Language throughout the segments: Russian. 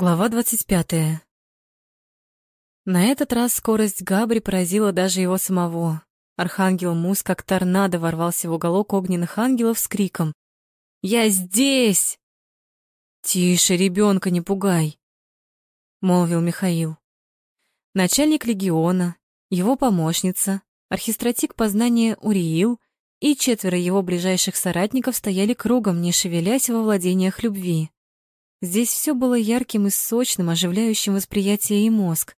Глава 25. На этот раз скорость Габри поразила даже его самого. Архангел Мус как торнадо ворвался в уголок огненных ангелов с криком «Я здесь!» «Тише, ребенка не пугай!» — молвил Михаил. Начальник легиона, его помощница, архистратик познания Уриил и четверо его ближайших соратников стояли кругом, не шевелясь во владениях любви. Здесь все было ярким и сочным, оживляющим восприятие и мозг.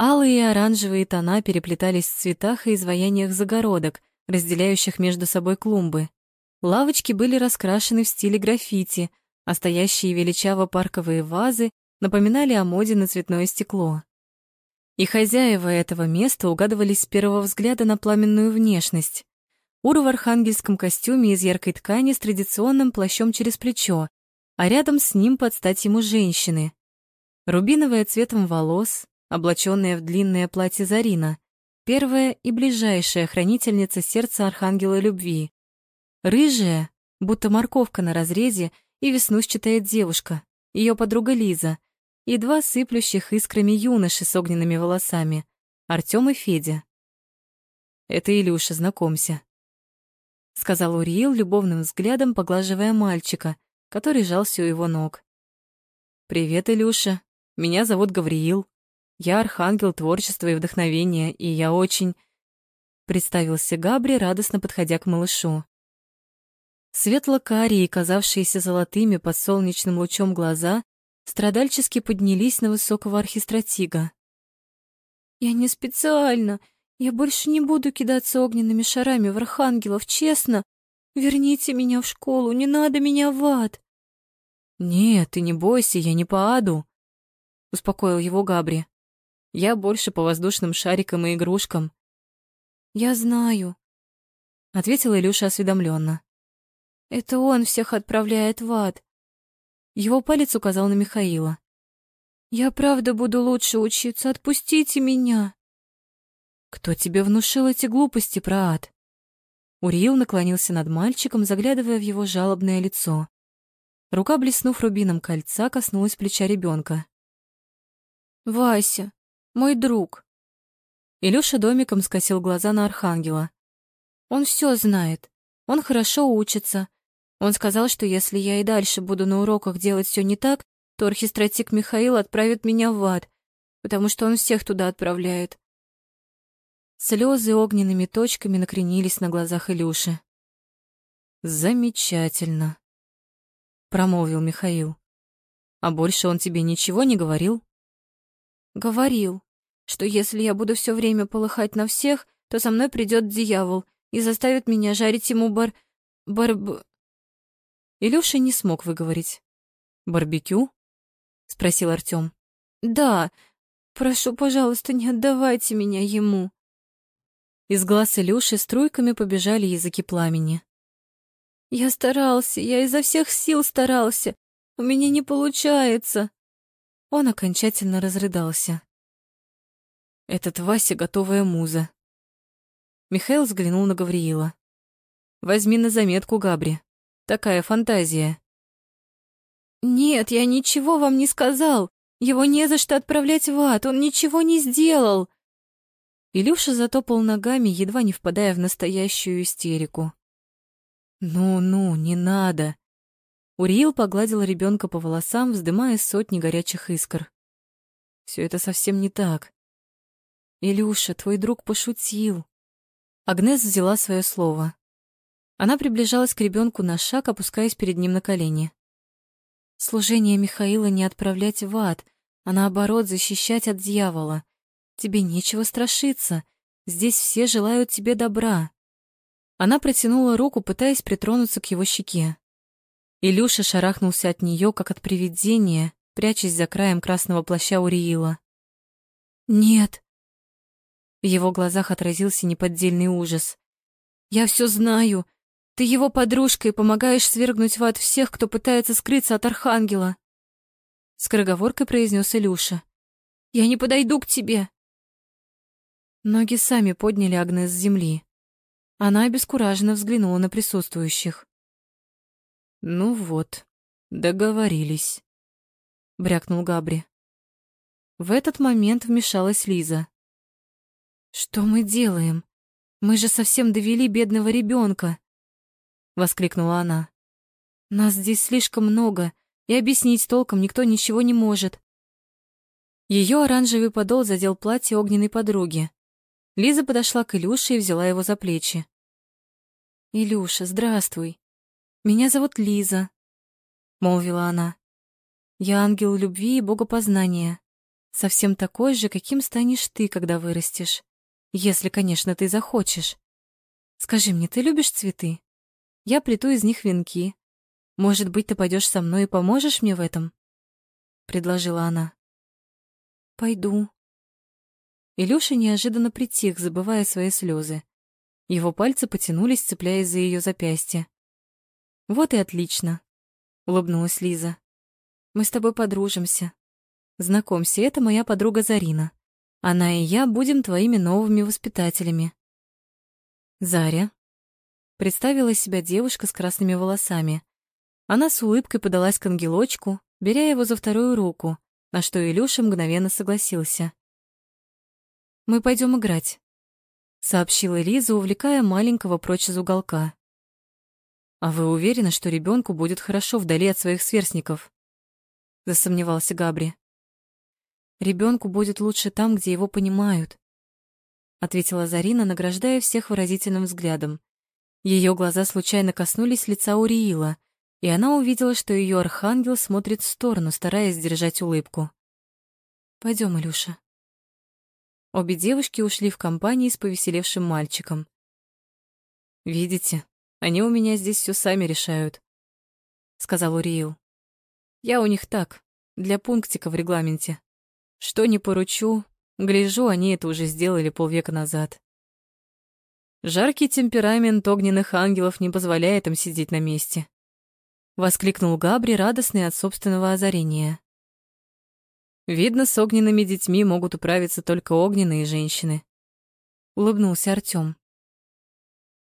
Алые и оранжевые тона переплетались в цветах и изваяниях загородок, разделяющих между собой клумбы. Лавочки были раскрашены в стиле граффити, а стоящие величаво парковые вазы напоминали о моде на цветное стекло. И хозяева этого места угадывались с первого взгляда на пламенную внешность. Ур в архангельском костюме из яркой ткани с традиционным плащом через плечо, а рядом с ним под стать ему женщины. Рубиновая цветом волос, облаченная в длинное платье Зарина, первая и ближайшая хранительница сердца Архангела Любви. Рыжая, будто морковка на разрезе, и веснушчатая девушка, ее подруга Лиза, и два сыплющих искрами юноши с огненными волосами, Артём и Федя. «Это Илюша, знакомься», — сказал Уриил любовным взглядом, поглаживая мальчика — который жался у его ног. «Привет, Илюша. Меня зовут Гавриил. Я архангел творчества и вдохновения, и я очень...» Представился Габри, радостно подходя к малышу. Светло-карие, казавшиеся золотыми под солнечным лучом глаза, страдальчески поднялись на высокого архистратига. «Я не специально. Я больше не буду кидаться огненными шарами в архангелов, честно. Верните меня в школу, не надо меня в ад. Нет, ты не бойся, я не по аду, успокоил его Габри. Я больше по воздушным шарикам и игрушкам. Я знаю, ответила Илюша осведомленно. Это он всех отправляет в ад. Его палец указал на Михаила. Я правда буду лучше учиться, отпустите меня. Кто тебе внушил эти глупости про ад? Уриил наклонился над мальчиком, заглядывая в его жалобное лицо. Рука, блеснув рубином кольца, коснулась плеча ребенка. «Вася, мой друг». Илюша домиком скосил глаза на Архангела. «Он все знает. Он хорошо учится. Он сказал, что если я и дальше буду на уроках делать все не так, то архистратик Михаил отправит меня в ад, потому что он всех туда отправляет. Слезы огненными точками накренились на глазах Илюши. «Замечательно», — промолвил Михаил. «А больше он тебе ничего не говорил?» «Говорил, что если я буду все время полыхать на всех, то со мной придет дьявол и заставит меня жарить ему бар... барб...» Илюша не смог выговорить. «Барбекю?» — спросил Артём. «Да, прошу, пожалуйста, не отдавайте меня ему». Из глаз Илюши струйками побежали языки пламени. «Я старался, я изо всех сил старался. У меня не получается». Он окончательно разрыдался. «Этот Вася готовая муза». Михаил взглянул на Гавриила. «Возьми на заметку, Габри. Такая фантазия». «Нет, я ничего вам не сказал. Его не за что отправлять в ад, он ничего не сделал». Илюша затопал ногами, едва не впадая в настоящую истерику. «Ну-ну, не надо!» Уриил погладил ребенка по волосам, вздымая сотни горячих искр. Все это совсем не так. «Илюша, твой друг пошутил!» Агнес взяла свое слово. Она приближалась к ребенку на шаг, опускаясь перед ним на колени. Служение Михаила не отправлять в ад, а наоборот защищать от дьявола. Тебе нечего страшиться. Здесь все желают тебе добра. Она протянула руку, пытаясь притронуться к его щеке. Илюша шарахнулся от нее, как от привидения, прячась за краем красного плаща Уриила. «Нет!» В его глазах отразился неподдельный ужас. «Я все знаю. Ты его подружка и помогаешь свергнуть в ад всех, кто пытается скрыться от Архангела!» Скороговоркой произнес Илюша. «Я не подойду к тебе!» Ноги сами подняли Агнес с земли. Она обескураженно взглянула на присутствующих. «Ну вот, договорились». брякнул Габри. В этот момент вмешалась Лиза. Что мы делаем? Мы же совсем довели бедного ребенка, воскликнула она. Нас здесь слишком много, и объяснить толком никто ничего не может. Ее оранжевый подол задел платье огненной подруги. Лиза подошла к Илюше и взяла его за плечи. «Илюша, здравствуй. Меня зовут Лиза», — молвила она. «Я ангел любви и богопознания. Совсем такой же, каким станешь ты, когда вырастешь. Если, конечно, ты захочешь. Скажи мне, ты любишь цветы? Я плету из них венки. Может быть, ты пойдешь со мной и поможешь мне в этом?» — предложила она. «Пойду», Илюша неожиданно притих, забывая свои слезы. Его пальцы потянулись, цепляясь за ее запястье. «Вот и отлично», — улыбнулась Лиза. «Мы с тобой подружимся. Знакомься, это моя подруга Зарина. Она и я будем твоими новыми воспитателями». «Заря», — представила себя девушка с красными волосами. Она с улыбкой подалась к ангелочку, беря его за вторую руку, на что Илюша мгновенно согласился. Мы пойдем играть, сообщила Лиза, увлекая маленького прочь из уголка. А вы уверены, что ребенку будет хорошо вдали от своих сверстников? засомневался Габри. Ребенку будет лучше там, где его понимают, ответила Зарина, награждая всех выразительным взглядом. Ее глаза случайно коснулись лица Уриила, и она увидела, что ее архангел смотрит в сторону, стараясь сдержать улыбку. Пойдем, Илюша. Обе девушки ушли в компании с повеселевшим мальчиком. «Видите, они у меня здесь все сами решают», — сказал Уриил. «Я у них так, для пунктика в регламенте. Что не поручу, гляжу, они это уже сделали полвека назад». Жаркий темперамент огненных ангелов не позволяет им сидеть на месте. Воскликнул Габри, радостный от собственного озарения. Видно, с огненными детьми могут управиться только огненные женщины. Улыбнулся Артём.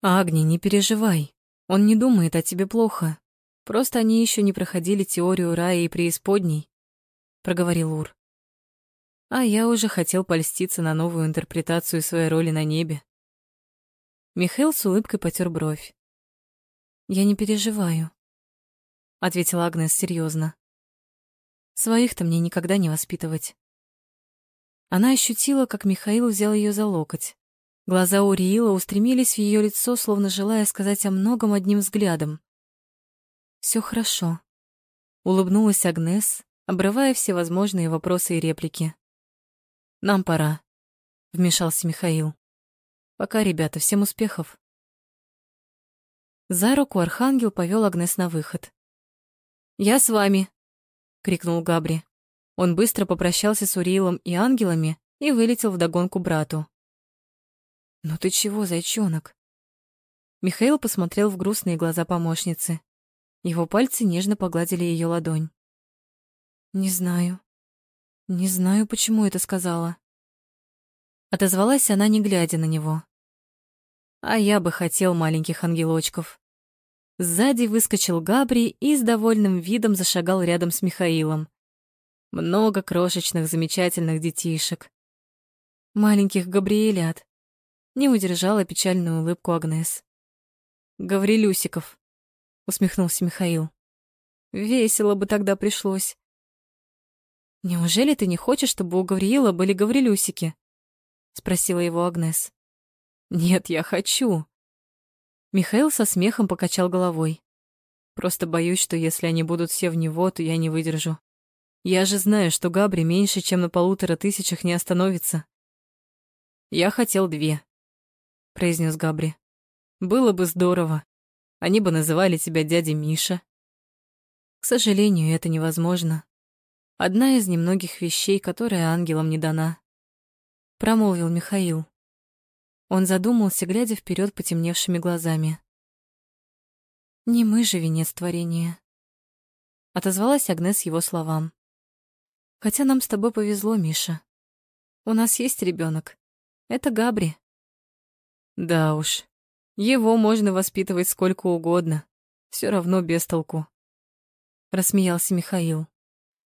Агни, не переживай. Он не думает о тебе плохо. Просто они еще не проходили теорию рая и преисподней, проговорил Ур. А я уже хотел польститься на новую интерпретацию своей роли на небе. Михаил с улыбкой потер бровь. Я не переживаю, ответила Агнес серьезно. Своих-то мне никогда не воспитывать. Она ощутила, как Михаил взял ее за локоть. Глаза Уриила устремились в ее лицо, словно желая сказать о многом одним взглядом. Все хорошо. Улыбнулась Агнес, обрывая все возможные вопросы и реплики. Нам пора, вмешался Михаил. Пока, ребята, всем успехов. За руку архангел повел Агнес на выход. Я с вами, — крикнул Габри. Он быстро попрощался с Уриилом и ангелами и вылетел вдогонку брату. «Ну ты чего, зайчонок?» Михаил посмотрел в грустные глаза помощницы. Его пальцы нежно погладили ее ладонь. «Не знаю. Не знаю, почему это сказала». Отозвалась она, не глядя на него. «А я бы хотел маленьких ангелочков». Сзади выскочил Габри и с довольным видом зашагал рядом с Михаилом. Много крошечных замечательных детишек. Маленьких Габриэлят. Не удержала печальную улыбку Агнес. «Гаврилюсиков», — усмехнулся Михаил. «Весело бы тогда пришлось». «Неужели ты не хочешь, чтобы у Гавриила были Гаврилюсики?» — спросила его Агнес. «Нет, я хочу», Михаил со смехом покачал головой. Просто боюсь, что если они будут все в него, то я не выдержу. Я же знаю, что Габри меньше, чем на полутора тысячах не остановится. Я хотел две, произнес Габри. Было бы здорово. Они бы называли тебя дядей Миша. К сожалению, это невозможно. Одна из немногих вещей, которая ангелам не дана. Промолвил Михаил. Он задумался, глядя вперед потемневшими глазами. «Не мы же венец творения», — отозвалась Агнес его словам. «Хотя нам с тобой повезло, Миша. У нас есть ребенок. Это Габри». «Да уж, его можно воспитывать сколько угодно. Все равно без толку», — рассмеялся Михаил.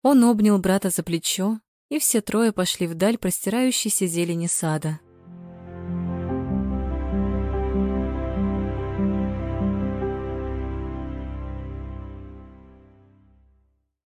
Он обнял брата за плечо, и все трое пошли вдаль простирающейся зелени сада.